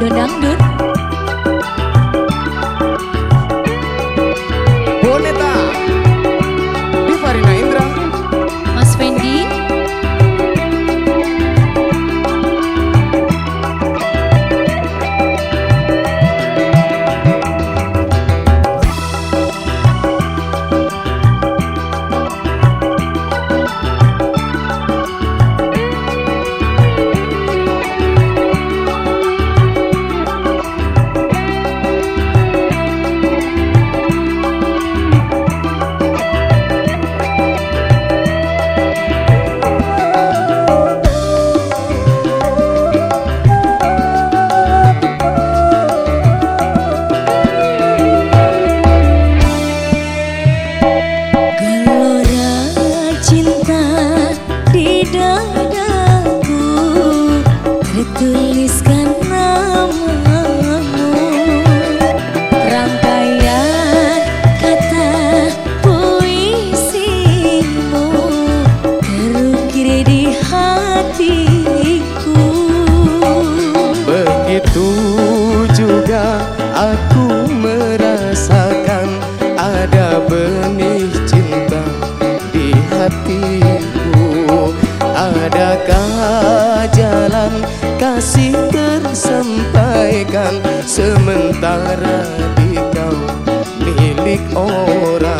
đưa nẵng đến ada benih cinta di hatiku. Adakah jalan kasih tersampaikan Sementara di kau milik orang?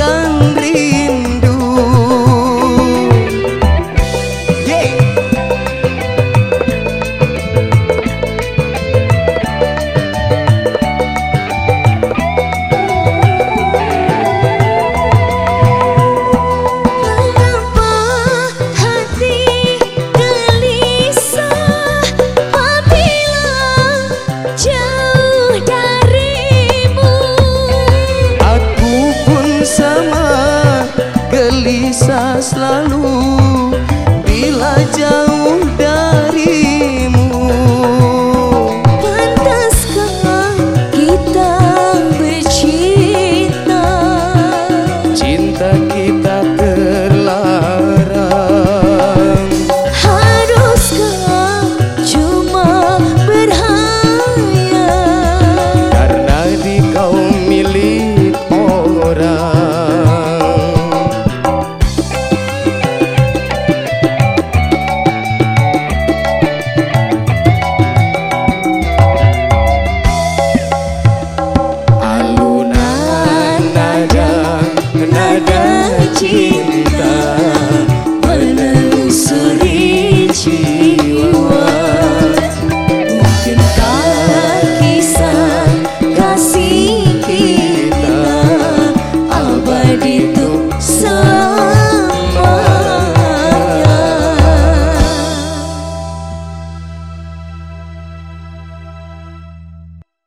kang selalu cinta